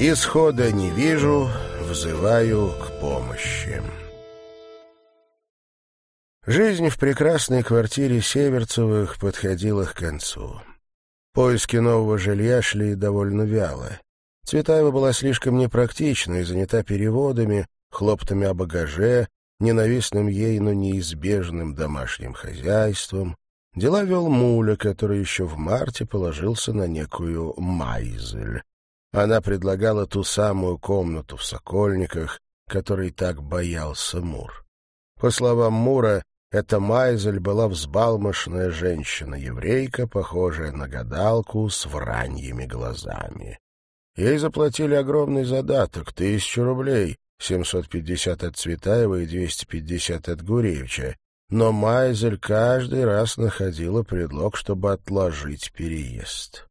Исхода не вижу, взываю к помощи. Жизнь в прекрасной квартире Северцевых подходила к концу. Поиски нового жилья шли довольно вяло. Цветаева была слишком непрактична и занята переводами, хлоптами о багаже, ненавистным ей, но неизбежным домашним хозяйством. Дела вел Муля, который еще в марте положился на некую Майзель. Она предлагала ту самую комнату в Сокольниках, которой так боялся Мур. По словам Мура, эта Майзель была взбалмошная женщина-еврейка, похожая на гадалку с враньими глазами. Ей заплатили огромный задаток — тысячу рублей, 750 от Цветаева и 250 от Гуревича. Но Майзель каждый раз находила предлог, чтобы отложить переезд.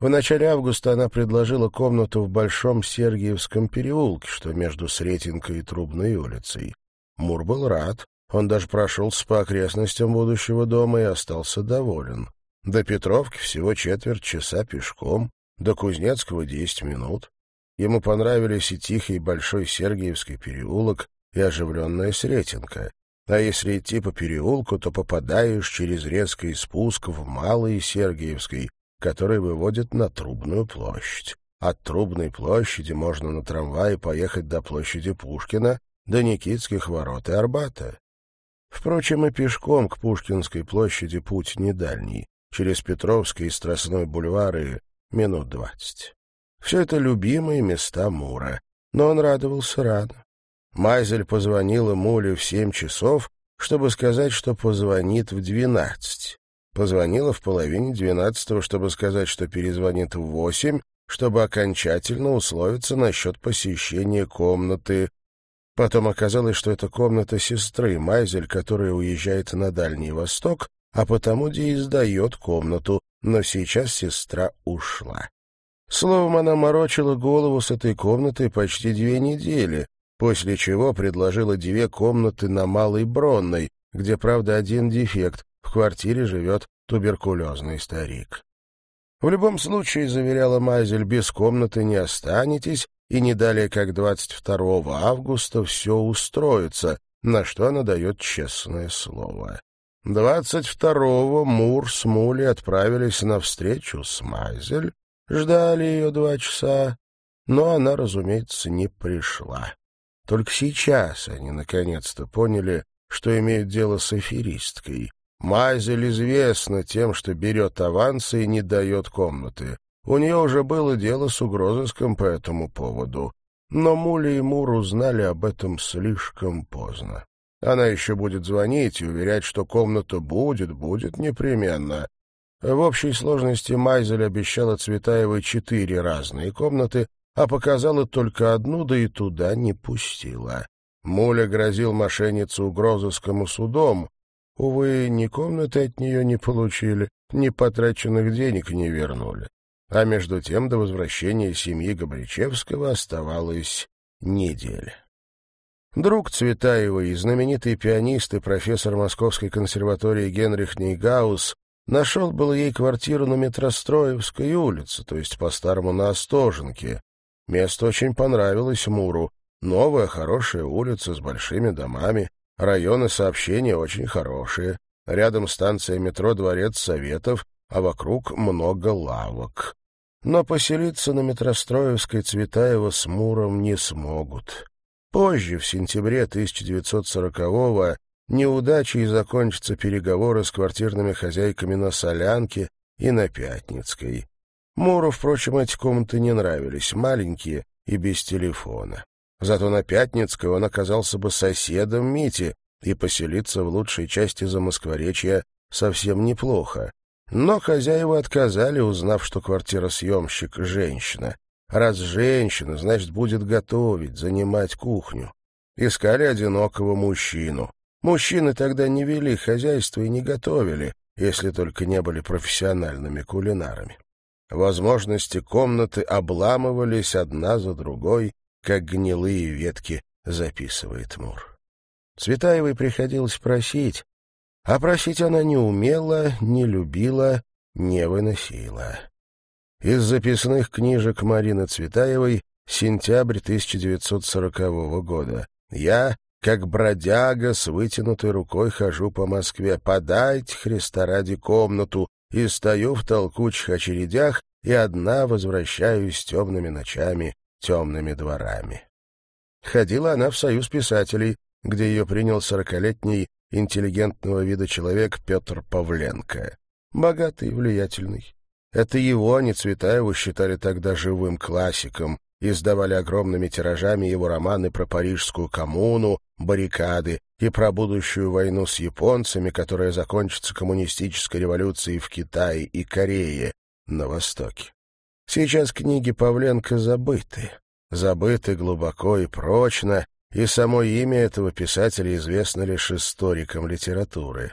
В начале августа она предложила комнату в Большом Сергиевском переулке, что между Сретенкой и Трубной улицей. Мур был рад, он даже прошелся по окрестностям будущего дома и остался доволен. До Петровки всего четверть часа пешком, до Кузнецкого — десять минут. Ему понравились и тихий Большой Сергиевский переулок, и оживленная Сретенка. А если идти по переулку, то попадаешь через резкий спуск в Малый Сергиевский, который выводит на Трубную площадь. От Трубной площади можно на трамвае поехать до площади Пушкина, до Никитских ворот и Арбата. Впрочем, и пешком к Пушкинской площади путь не дальний, через Петровский и Страстной бульвары минут двадцать. Все это любимые места Мура, но он радовался рано. Майзель позвонила Муле в семь часов, чтобы сказать, что позвонит в двенадцать. Позвонила в половине двенадцатого, чтобы сказать, что перезвонит в восемь, чтобы окончательно условиться насчет посещения комнаты Потом оказалось, что это комната сестры Майзель, которая уезжает на Дальний Восток, а потому где издает комнату, но сейчас сестра ушла. Словом, она морочила голову с этой комнатой почти две недели, после чего предложила две комнаты на Малой Бронной, где, правда, один дефект — в квартире живет туберкулезный старик. В любом случае, заверяла Майзель, без комнаты не останетесь, и не далее как 22 августа все устроится, на что она дает честное слово. 22-го Мур с Мули отправились на встречу с Майзель, ждали ее два часа, но она, разумеется, не пришла. Только сейчас они наконец-то поняли, что имеют дело с аферисткой. Майзель известна тем, что берет авансы и не дает комнаты. У нее уже было дело с угрозыском по этому поводу, но Мули и Мур узнали об этом слишком поздно. Она еще будет звонить и уверять, что комната будет, будет непременно. В общей сложности Майзель обещала Цветаевой четыре разные комнаты, а показала только одну, да и туда не пустила. Муля грозил мошенницу угрозыскому судом. Увы, ни комнаты от нее не получили, ни потраченных денег не вернули а между тем до возвращения семьи Габричевского оставалась неделя. Друг Цветаева и знаменитый пианист и профессор Московской консерватории Генрих Нейгаус нашел было ей квартиру на Метростроевской улице, то есть по-старому на Остоженке. Место очень понравилось Муру. Новая, хорошая улица с большими домами, районы сообщения очень хорошие. Рядом станция метро «Дворец Советов», а вокруг много лавок. Но поселиться на Метростроевской Цветаева с Муром не смогут. Позже, в сентябре 1940-го, неудачей закончатся переговоры с квартирными хозяйками на Солянке и на Пятницкой. Муру, впрочем, эти комнаты не нравились, маленькие и без телефона. Зато на Пятницкой он оказался бы соседом Мити, и поселиться в лучшей части Замоскворечья совсем неплохо. Но хозяева отказали, узнав, что квартиросъемщик — женщина. Раз женщина, значит, будет готовить, занимать кухню. Искали одинокого мужчину. Мужчины тогда не вели хозяйство и не готовили, если только не были профессиональными кулинарами. Возможности комнаты обламывались одна за другой, как гнилые ветки, записывает Мур. Цветаевой приходилось просить, а просить она не умела, не любила, не выносила. Из записных книжек Марины Цветаевой сентябрь 1940 года. Я, как бродяга, с вытянутой рукой хожу по Москве. Подайте, Христа ради, комнату, и стою в толкучих очередях, и одна возвращаюсь темными ночами, темными дворами. Ходила она в союз писателей, где ее принял сорокалетний интеллигентного вида человек Петр Павленко. Богатый и влиятельный. Это его, а не Цветаеву, считали тогда живым классиком, издавали огромными тиражами его романы про парижскую коммуну, баррикады и про будущую войну с японцами, которая закончится коммунистической революцией в Китае и Корее на Востоке. Сейчас книги Павленко забыты, забыты глубоко и прочно, и само имя этого писателя известно лишь историкам литературы.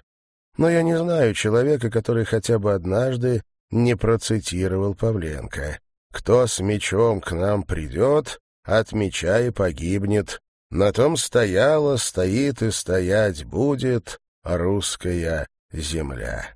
Но я не знаю человека, который хотя бы однажды не процитировал Павленко. «Кто с мечом к нам придет, от меча и погибнет. На том стояла, стоит и стоять будет русская земля».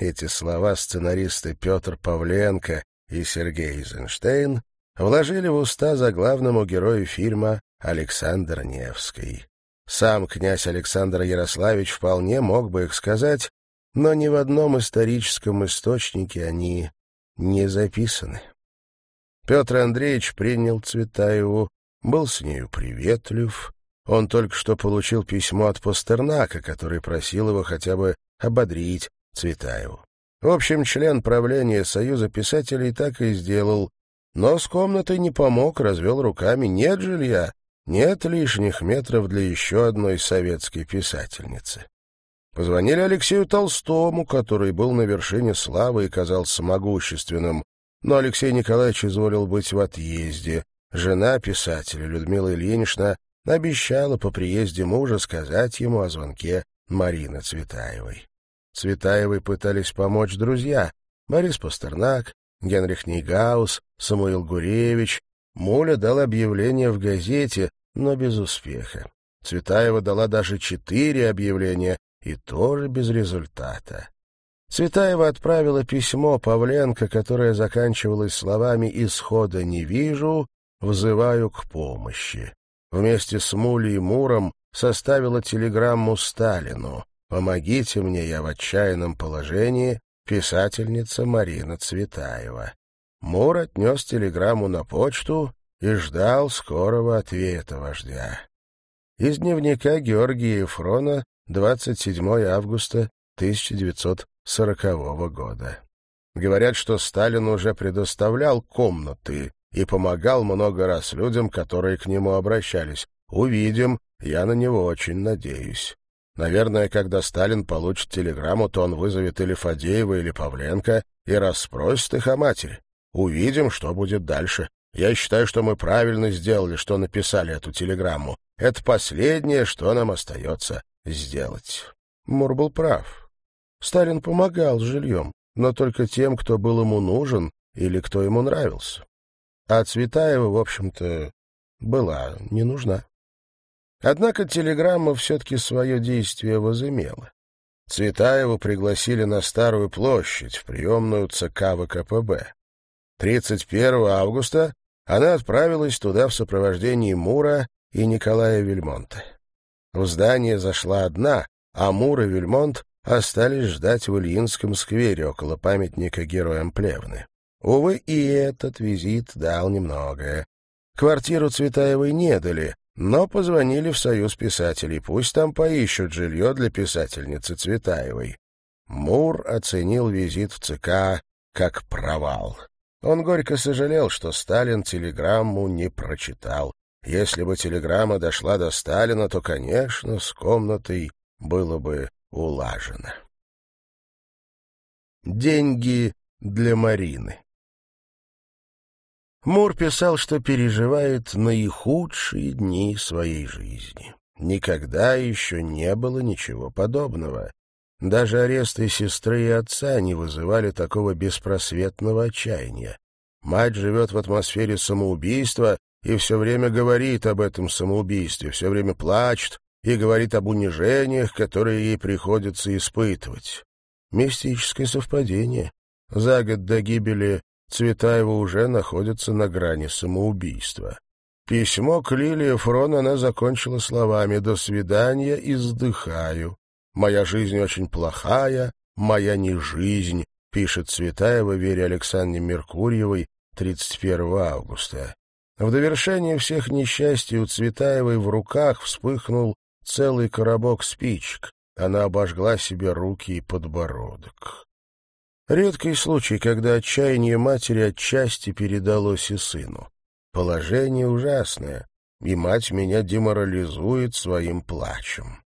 Эти слова сценаристы Петр Павленко и Сергей Эйзенштейн вложили в уста заглавному герою фильма Александр Невский. Сам князь Александр Ярославич вполне мог бы их сказать, но ни в одном историческом источнике они не записаны. Петр Андреевич принял Цветаеву, был с нею приветлив. Он только что получил письмо от Пастернака, который просил его хотя бы ободрить Цветаеву. В общем, член правления Союза писателей так и сделал, но с комнатой не помог, развел руками. Нет жилья, нет лишних метров для еще одной советской писательницы. Позвонили Алексею Толстому, который был на вершине славы и казался могущественным, но Алексей Николаевич изволил быть в отъезде. Жена писателя Людмила Ильинична обещала по приезде мужа сказать ему о звонке Марины Цветаевой. Цветаевой пытались помочь друзья Борис Пастернак, Генрих Нейгаус, Самуил Гуревич. Муля дал объявление в газете, но без успеха. Цветаева дала даже четыре объявления, и тоже без результата. Цветаева отправила письмо Павленко, которое заканчивалось словами «Исхода не вижу, взываю к помощи». Вместе с Мулей и Муром составила телеграмму Сталину «Помогите мне, я в отчаянном положении, писательница Марина Цветаева». Мур отнес телеграмму на почту и ждал скорого ответа вождя. Из дневника Георгия Ефрона 27 августа 1940 года. Говорят, что Сталин уже предоставлял комнаты и помогал много раз людям, которые к нему обращались. Увидим, я на него очень надеюсь. Наверное, когда Сталин получит телеграмму, то он вызовет или Фадеева, или Павленко и расспросит их о матери. Увидим, что будет дальше. Я считаю, что мы правильно сделали, что написали эту телеграмму. Это последнее, что нам остается сделать. Мур был прав. Сталин помогал с жильем, но только тем, кто был ему нужен или кто ему нравился. А Цветаева, в общем-то, была не нужна. Однако телеграмма все-таки свое действие возымела. Цветаеву пригласили на Старую площадь, в приемную ЦК ВКПБ. 31 августа она отправилась туда в сопровождении Мура и Николая Вельмонта. В здание зашла одна, а Мур и Вельмонт остались ждать в Ильинском сквере около памятника героям Плевны. Увы, и этот визит дал немногое. Квартиру Цветаевой не дали, но позвонили в Союз писателей, пусть там поищут жилье для писательницы Цветаевой. Мур оценил визит в ЦК как провал. Он горько сожалел, что Сталин телеграмму не прочитал. Если бы телеграмма дошла до Сталина, то, конечно, с комнатой было бы улажено. Деньги для Марины Мур писал, что переживает наихудшие дни своей жизни. Никогда еще не было ничего подобного. Даже аресты сестры и отца не вызывали такого беспросветного отчаяния. Мать живет в атмосфере самоубийства и все время говорит об этом самоубийстве, все время плачет и говорит об унижениях, которые ей приходится испытывать. Мистическое совпадение. За год до гибели Цветаева уже находится на грани самоубийства. Письмо к Лилии Фрон она закончила словами «До свидания, издыхаю». «Моя жизнь очень плохая, моя не жизнь», пишет Цветаева Вере Александре Меркурьевой 31 августа. В довершение всех несчастий у Цветаевой в руках вспыхнул целый коробок спичек. Она обожгла себе руки и подбородок. Редкий случай, когда отчаяние матери отчасти передалось и сыну. Положение ужасное, и мать меня деморализует своим плачем.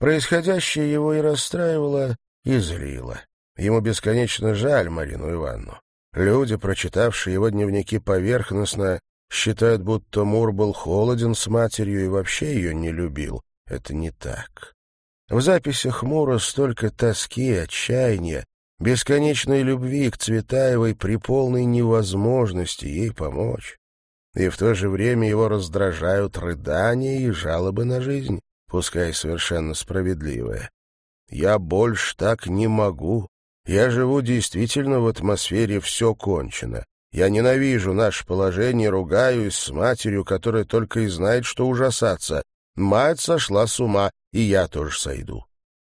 Происходящее его и расстраивало, и злило. Ему бесконечно жаль Марину Ивановну. Люди, прочитавшие его дневники поверхностно, считают, будто Мур был холоден с матерью и вообще ее не любил. Это не так. В записях Мура столько тоски, отчаяния, бесконечной любви к Цветаевой при полной невозможности ей помочь. И в то же время его раздражают рыдания и жалобы на жизнь, пускай совершенно справедливые. «Я больше так не могу. Я живу действительно в атмосфере «все кончено». Я ненавижу наше положение, ругаюсь с матерью, которая только и знает, что ужасаться. Мать сошла с ума, и я тоже сойду.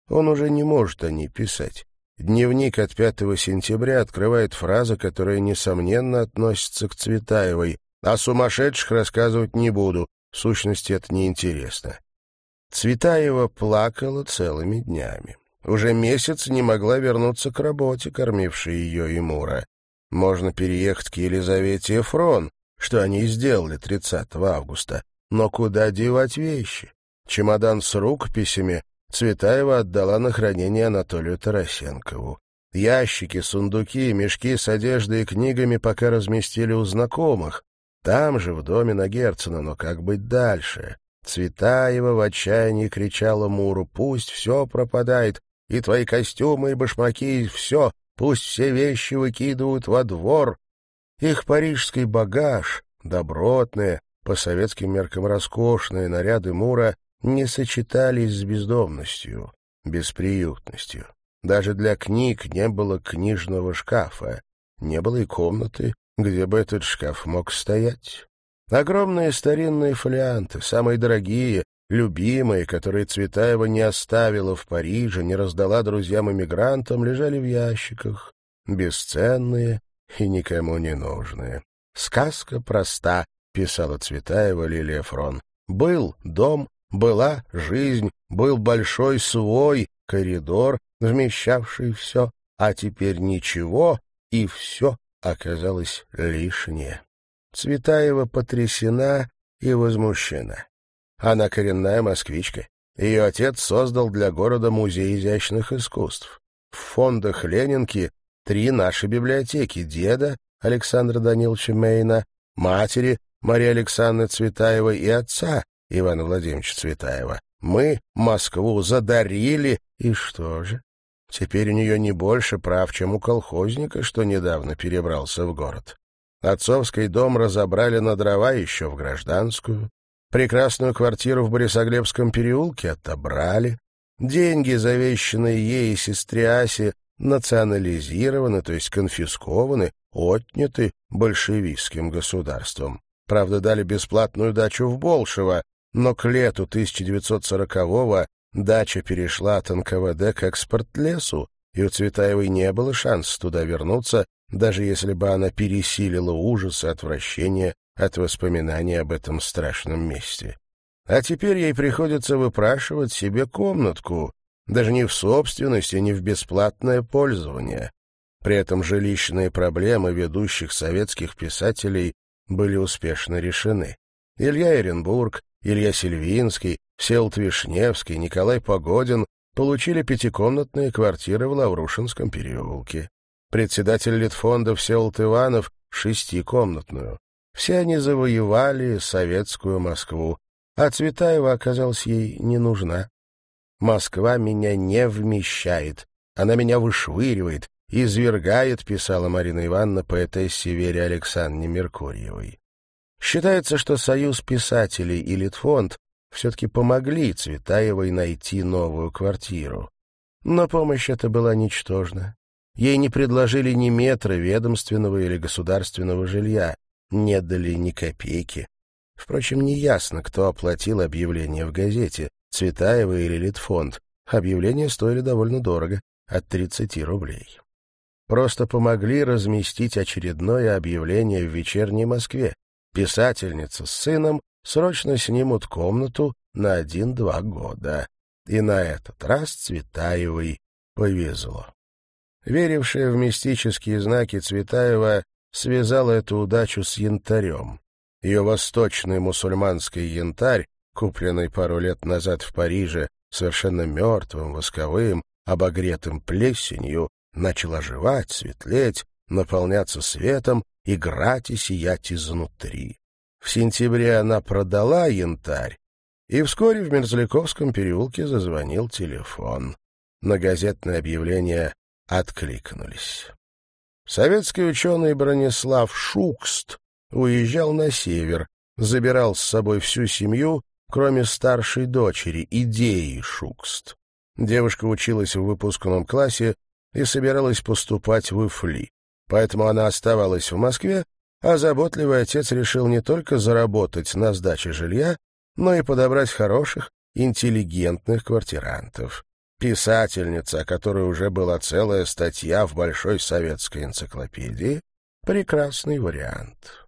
Он уже не может о ней писать. Дневник от 5 сентября открывает фраза, которая, несомненно, относится к Цветаевой. «О сумасшедших рассказывать не буду. В сущности, это неинтересно». Цветаева плакала целыми днями. Уже месяц не могла вернуться к работе, кормившей ее и Мура. Можно переехать к Елизавете Эфрон, что они и сделали 30 августа. Но куда девать вещи? Чемодан с рукописями Цветаева отдала на хранение Анатолию Тарасенкову. Ящики, сундуки, мешки с одеждой и книгами пока разместили у знакомых. Там же, в доме на Герцена, но как быть дальше? Цветаева в отчаянии кричала Муру, «Пусть все пропадает, и твои костюмы, и башмаки, и все, пусть все вещи выкидывают во двор». Их парижский багаж, добротные, по советским меркам роскошные наряды Мура не сочетались с бездомностью, бесприютностью. Даже для книг не было книжного шкафа, не было и комнаты, где бы этот шкаф мог стоять. Огромные старинные фолианты, самые дорогие, любимые, которые Цветаева не оставила в Париже, не раздала друзьям-эмигрантам, лежали в ящиках, бесценные и никому не нужные. «Сказка проста», — писала Цветаева Лилия Фрон. «Был дом, была жизнь, был большой свой коридор, вмещавший все, а теперь ничего, и все оказалось лишнее. Цветаева потрясена и возмущена. Она коренная москвичка. Ее отец создал для города музей изящных искусств. В фондах Ленинки три наши библиотеки — деда Александра Даниловича Мейна, матери Марии Александры Цветаевой и отца Ивана Владимировича Цветаева. Мы Москву задарили, и что же? Теперь у нее не больше прав, чем у колхозника, что недавно перебрался в город. Отцовский дом разобрали на дрова еще в гражданскую. Прекрасную квартиру в Борисоглебском переулке отобрали. Деньги, завещанные ей и сестре Асе, национализированы, то есть конфискованы, отняты большевистским государством. Правда, дали бесплатную дачу в Болшево, но к лету 1940-го дача перешла от НКВД к экспорт-лесу, и у Цветаевой не было шанса туда вернуться, даже если бы она пересилила ужас и отвращение от воспоминаний об этом страшном месте. А теперь ей приходится выпрашивать себе комнатку, даже не в собственность и не в бесплатное пользование. При этом жилищные проблемы ведущих советских писателей были успешно решены. Илья Эренбург, Илья Сильвинский, Всеволод Вишневский, Николай Погодин получили пятикомнатные квартиры в Лаврушинском переулке. Председатель Литфонда Всеволод Иванов — шестикомнатную. Все они завоевали советскую Москву, а Цветаева оказалась ей не нужна. «Москва меня не вмещает, она меня вышвыривает, извергает», — писала Марина Ивановна поэтессе Вере Александре Меркурьевой. Считается, что Союз писателей и Литфонд все-таки помогли Цветаевой найти новую квартиру. Но помощь эта была ничтожна. ей не предложили ни метра ведомственного или государственного жилья, не дали ни копейки. Впрочем, неясно, кто оплатил объявление в газете, Цветаева или Литфонд. Объявления стоили довольно дорого, от 30 рублей. Просто помогли разместить очередное объявление в вечерней Москве. Писательница с сыном срочно снимут комнату на один-два года. И на этот раз Цветаевой повезло. Верившая в мистические знаки Цветаева связала эту удачу с янтарем. Ее восточный мусульманский янтарь, купленный пару лет назад в Париже, совершенно мертвым, восковым, обогретым плесенью, начал оживать, светлеть, наполняться светом, играть и сиять изнутри. В сентябре она продала янтарь, и вскоре в Мерзляковском переулке зазвонил телефон. На газетное объявление откликнулись. Советский ученый Бронислав Шукст уезжал на север, забирал с собой всю семью, кроме старшей дочери, идеи Шукст. Девушка училась в выпускном классе и собиралась поступать в ИФЛИ. Поэтому она оставалась в Москве, а заботливый отец решил не только заработать на сдаче жилья, но и подобрать хороших, интеллигентных квартирантов. Писательница, о которой уже была целая статья в Большой советской энциклопедии, прекрасный вариант.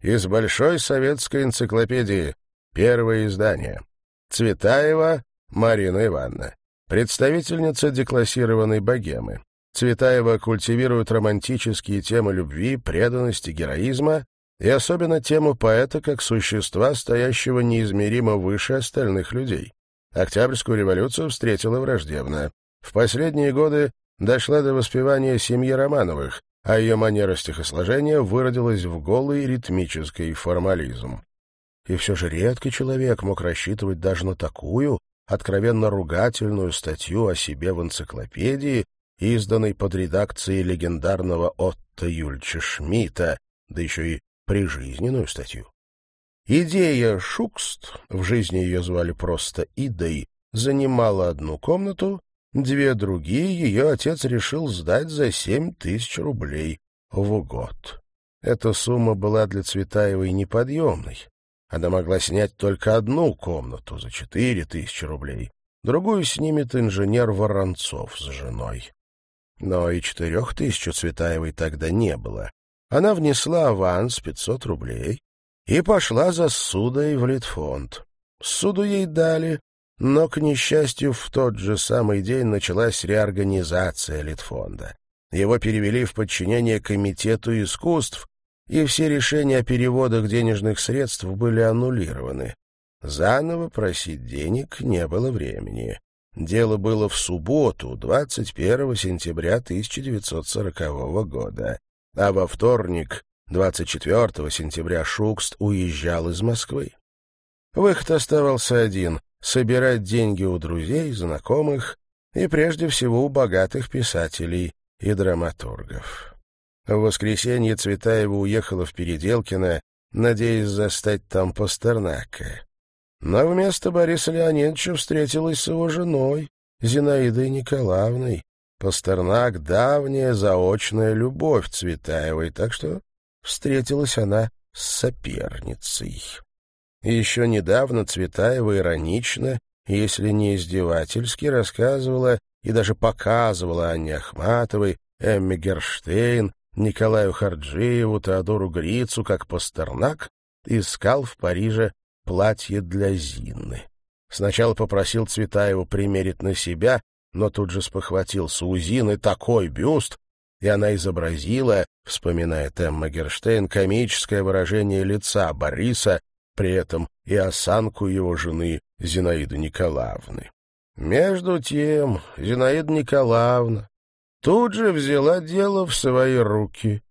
Из Большой советской энциклопедии первое издание. Цветаева Марина Ивановна, представительница деклассированной богемы. Цветаева культивирует романтические темы любви, преданности, героизма и особенно тему поэта как существа, стоящего неизмеримо выше остальных людей. Октябрьскую революцию встретила враждебно. В последние годы дошла до воспевания семьи Романовых, а ее манера стихосложения выродилась в голый ритмический формализм. И все же редкий человек мог рассчитывать даже на такую, откровенно ругательную статью о себе в энциклопедии, изданной под редакцией легендарного Отто Юльча Шмидта, да еще и прижизненную статью. Идея Шукст, в жизни ее звали просто Идой, занимала одну комнату, две другие ее отец решил сдать за семь тысяч рублей в год. Эта сумма была для Цветаевой неподъемной. Она могла снять только одну комнату за четыре тысячи рублей, другую снимет инженер Воронцов с женой. Но и четырех тысяч у Цветаевой тогда не было. Она внесла аванс пятьсот рублей и пошла за судой в Литфонд. Суду ей дали, но, к несчастью, в тот же самый день началась реорганизация Литфонда. Его перевели в подчинение Комитету искусств, и все решения о переводах денежных средств были аннулированы. Заново просить денег не было времени. Дело было в субботу, 21 сентября 1940 года, а во вторник, 24 сентября, Шукст уезжал из Москвы. Выход оставался один — собирать деньги у друзей, знакомых и, прежде всего, у богатых писателей и драматургов. В воскресенье Цветаева уехала в Переделкино, надеясь застать там Пастернака. Но вместо Бориса Леонидовича встретилась с его женой, Зинаидой Николаевной. Пастернак — давняя заочная любовь Цветаевой, так что встретилась она с соперницей. Еще недавно Цветаева иронично, если не издевательски, рассказывала и даже показывала Анне Ахматовой, Эмме Герштейн, Николаю Харджиеву, Теодору Грицу, как Пастернак искал в Париже платье для Зинны. Сначала попросил Цветаеву примерить на себя, но тут же спохватился. У Зины такой бюст, и она изобразила, вспоминает Эмма Герштейн, комическое выражение лица Бориса, при этом и осанку его жены Зинаиды Николаевны. Между тем Зинаида Николаевна тут же взяла дело в свои руки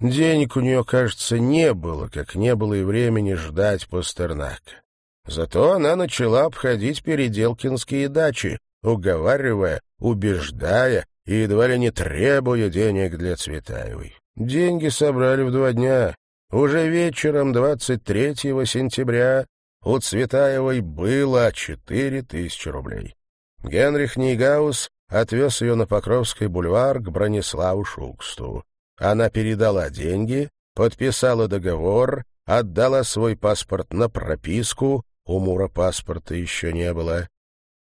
Денег у нее, кажется, не было, как не было и времени ждать Пастернака. Зато она начала обходить переделкинские дачи, уговаривая, убеждая и едва ли не требуя денег для Цветаевой. Деньги собрали в два дня. Уже вечером 23 сентября у Цветаевой было четыре тысячи рублей. Генрих Нейгаус отвез ее на Покровский бульвар к Брониславу Шуксту. Она передала деньги, подписала договор, отдала свой паспорт на прописку, у Мура паспорта еще не было.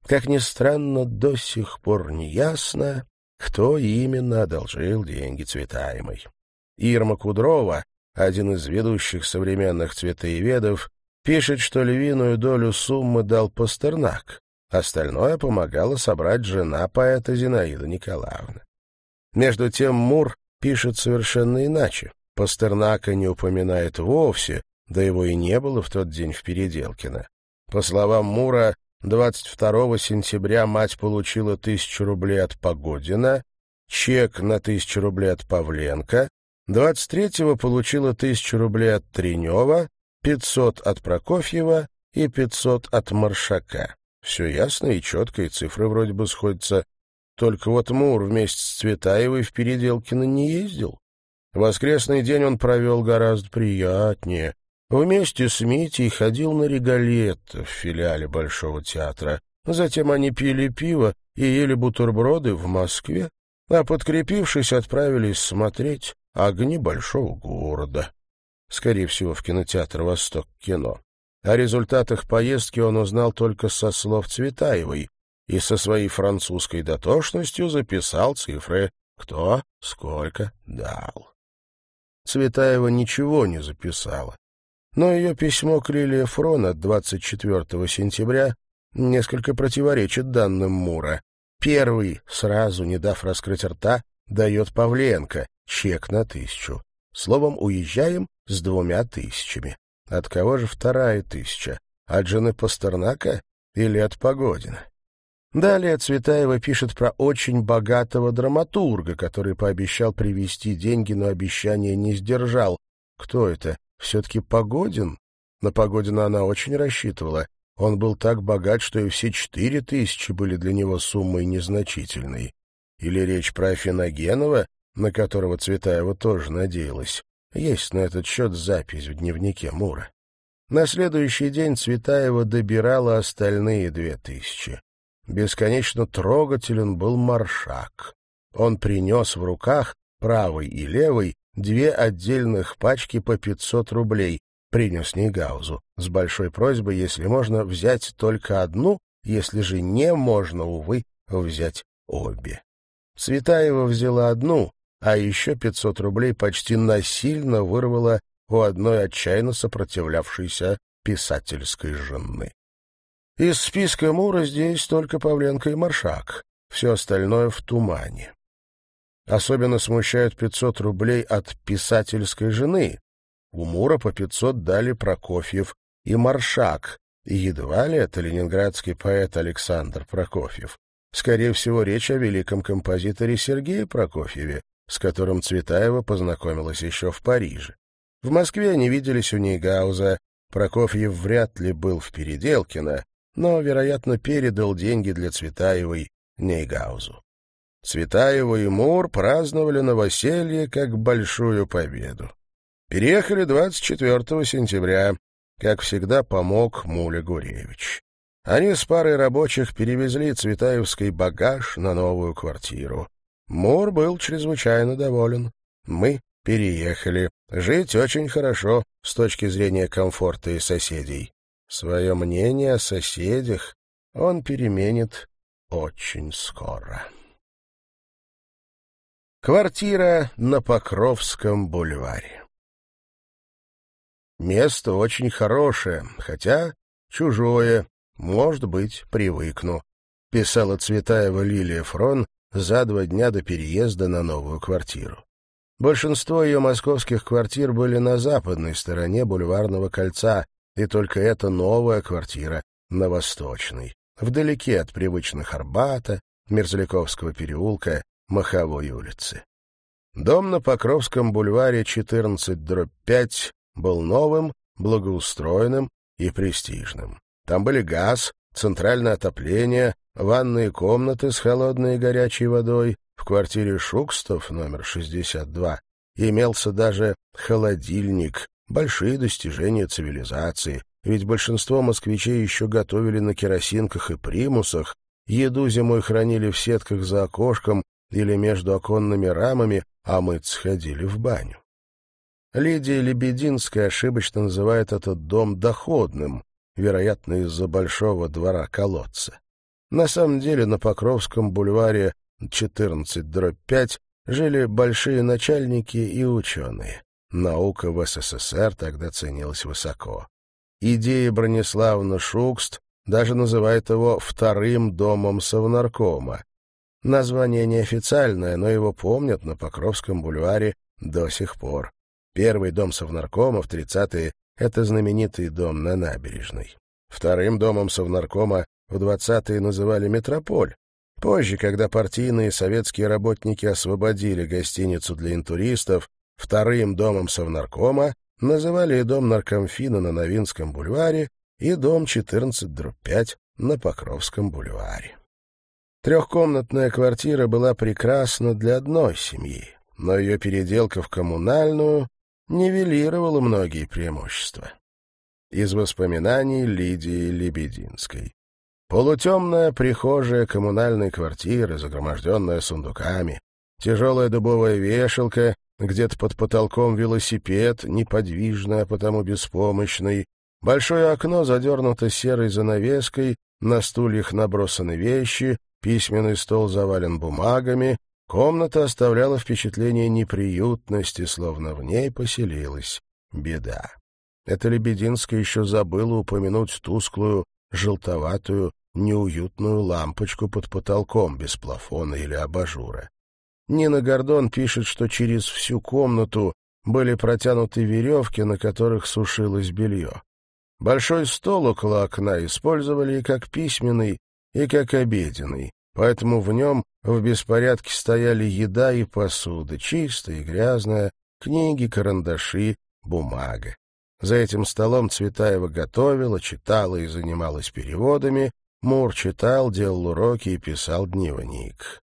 Как ни странно, до сих пор не ясно, кто именно одолжил деньги Цветаемой. Ирма Кудрова, один из ведущих современных цветоеведов, пишет, что львиную долю суммы дал Пастернак, остальное помогала собрать жена поэта Зинаида Николаевна. Между тем Мур пишет совершенно иначе. Пастернака не упоминает вовсе, да его и не было в тот день в Переделкино. По словам Мура, 22 сентября мать получила тысячу рублей от Погодина, чек на тысячу рублей от Павленко, 23-го получила тысячу рублей от Тренева, 500 от Прокофьева и 500 от Маршака. Все ясно и четко, и цифры вроде бы сходятся. Только вот Мур вместе с Цветаевой в Переделкино не ездил. Воскресный день он провел гораздо приятнее. Вместе с Митей ходил на регалетто в филиале Большого театра. Затем они пили пиво и ели бутерброды в Москве, а подкрепившись, отправились смотреть «Огни большого города». Скорее всего, в кинотеатр «Восток кино». О результатах поездки он узнал только со слов Цветаевой и со своей французской дотошностью записал цифры «кто сколько дал». Цветаева ничего не записала, но ее письмо к Лилии Фрон от 24 сентября несколько противоречит данным Мура. Первый, сразу не дав раскрыть рта, дает Павленко, чек на тысячу. Словом, уезжаем с двумя тысячами. От кого же вторая тысяча? От жены Пастернака или от Погодина? Далее Цветаева пишет про очень богатого драматурга, который пообещал привезти деньги, но обещание не сдержал. Кто это? Все-таки Погодин? На Погодина она очень рассчитывала. Он был так богат, что и все четыре тысячи были для него суммой незначительной. Или речь про Афиногенова, на которого Цветаева тоже надеялась. Есть на этот счет запись в дневнике Мура. На следующий день Цветаева добирала остальные две тысячи. Бесконечно трогателен был маршак. Он принес в руках, правой и левой, две отдельных пачки по пятьсот рублей, принес Нейгаузу, с большой просьбой, если можно, взять только одну, если же не можно, увы, взять обе. Цветаева взяла одну, а еще 500 рублей почти насильно вырвала у одной отчаянно сопротивлявшейся писательской жены. Из списка Мура здесь только Павленко и Маршак, все остальное в тумане. Особенно смущают 500 рублей от писательской жены. У Мура по 500 дали Прокофьев и Маршак, едва ли это ленинградский поэт Александр Прокофьев. Скорее всего, речь о великом композиторе Сергее Прокофьеве, с которым Цветаева познакомилась еще в Париже. В Москве они виделись у Нейгауза. Прокофьев вряд ли был в Переделкино, но, вероятно, передал деньги для Цветаевой Нейгаузу. Цветаева и Мур праздновали новоселье как большую победу. Переехали 24 сентября. Как всегда, помог Муля Гуревич. Они с парой рабочих перевезли Цветаевский багаж на новую квартиру. Мур был чрезвычайно доволен. Мы переехали. Жить очень хорошо с точки зрения комфорта и соседей. Свое мнение о соседях он переменит очень скоро. Квартира на Покровском бульваре. Место очень хорошее, хотя чужое, может быть, привыкну, писала Цветаева Лилия Фрон за два дня до переезда на новую квартиру. Большинство ее московских квартир были на западной стороне бульварного кольца, и только эта новая квартира на восточной, вдалеке от привычных Арбата, Мерзляковского переулка, Маховой улицы. Дом на Покровском бульваре 14-5 был новым, благоустроенным и престижным. Там были газ, центральное отопление, ванные комнаты с холодной и горячей водой, в квартире Шукстов номер 62 имелся даже холодильник, большие достижения цивилизации, ведь большинство москвичей еще готовили на керосинках и примусах, еду зимой хранили в сетках за окошком или между оконными рамами, а мы сходили в баню. Лидия Лебединская ошибочно называет этот дом доходным, вероятно, из-за большого двора-колодца. На самом деле на Покровском бульваре 14-5 жили большие начальники и ученые. Наука в СССР тогда ценилась высоко. Идея Брониславна Шукст даже называет его «вторым домом Совнаркома». Название неофициальное, но его помнят на Покровском бульваре до сих пор. Первый дом Совнаркома в 30-е — это знаменитый дом на набережной. Вторым домом Совнаркома в 20-е называли «Метрополь». Позже, когда партийные советские работники освободили гостиницу для интуристов, вторым домом Совнаркома называли и дом наркомфина на Новинском бульваре, и дом 14-5 на Покровском бульваре. Трехкомнатная квартира была прекрасна для одной семьи, но ее переделка в коммунальную нивелировала многие преимущества. Из воспоминаний Лидии Лебединской. Полутемная прихожая коммунальной квартиры, загроможденная сундуками, тяжелая дубовая вешалка, где-то под потолком велосипед, неподвижный, а потому беспомощный, большое окно задернуто серой занавеской, на стульях набросаны вещи, письменный стол завален бумагами, комната оставляла впечатление неприютности, словно в ней поселилась беда. Это Лебединская еще забыла упомянуть тусклую, желтоватую, неуютную лампочку под потолком без плафона или абажура. Нина Гордон пишет, что через всю комнату были протянуты веревки, на которых сушилось белье. Большой стол около окна использовали и как письменный, и как обеденный, поэтому в нем в беспорядке стояли еда и посуда, чистая и грязная, книги, карандаши, бумага. За этим столом Цветаева готовила, читала и занималась переводами, Мур читал, делал уроки и писал дневник.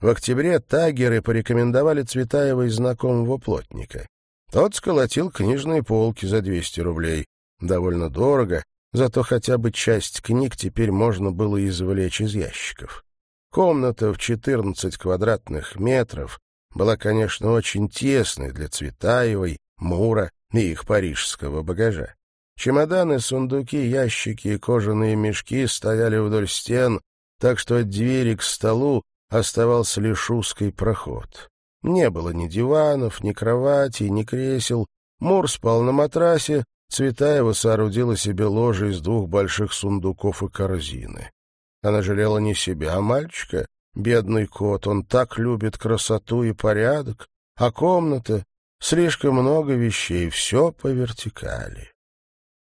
В октябре тагеры порекомендовали Цветаева из знакомого плотника. Тот сколотил книжные полки за 200 рублей. Довольно дорого, зато хотя бы часть книг теперь можно было извлечь из ящиков. Комната в 14 квадратных метров была, конечно, очень тесной для Цветаевой, Мура и их парижского багажа. Чемоданы, сундуки, ящики и кожаные мешки стояли вдоль стен, так что от двери к столу оставался лишь узкий проход. Не было ни диванов, ни кроватей, ни кресел. Мур спал на матрасе, Цветаева соорудила себе ложе из двух больших сундуков и корзины. Она жалела не себя, а мальчика. Бедный кот, он так любит красоту и порядок, а комната — слишком много вещей, все по вертикали.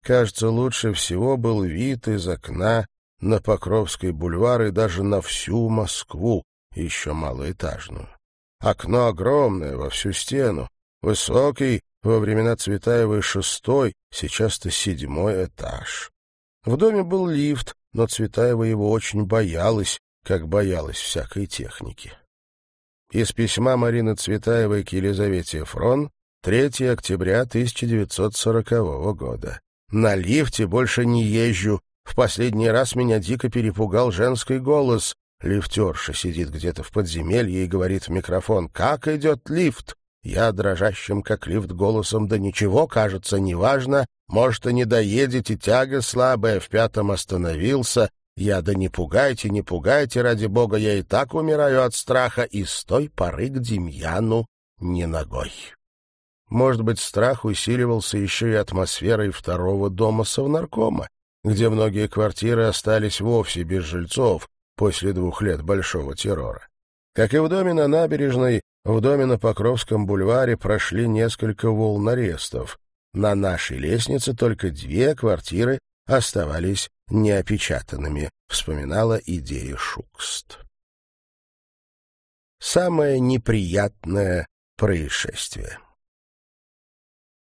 Кажется, лучше всего был вид из окна на Покровской бульвар и даже на всю Москву, еще малоэтажную. Окно огромное, во всю стену, высокий, во времена Цветаевой шестой, сейчас-то седьмой этаж. В доме был лифт, но Цветаева его очень боялась, как боялась всякой техники. Из письма Марины Цветаевой к Елизавете Фрон 3 октября 1940 года. На лифте больше не езжу. В последний раз меня дико перепугал женский голос. Лифтерша сидит где-то в подземелье и говорит в микрофон «Как идет лифт?» Я дрожащим, как лифт, голосом «Да ничего, кажется, неважно. Может, и не доедете, тяга слабая, в пятом остановился. Я да не пугайте, не пугайте, ради бога, я и так умираю от страха, и с той поры к Демьяну не ногой». Может быть, страх усиливался еще и атмосферой второго дома совнаркома, где многие квартиры остались вовсе без жильцов после двух лет большого террора. Как и в доме на набережной, в доме на Покровском бульваре прошли несколько волн арестов. На нашей лестнице только две квартиры оставались неопечатанными, вспоминала идея Шукст. Самое неприятное происшествие.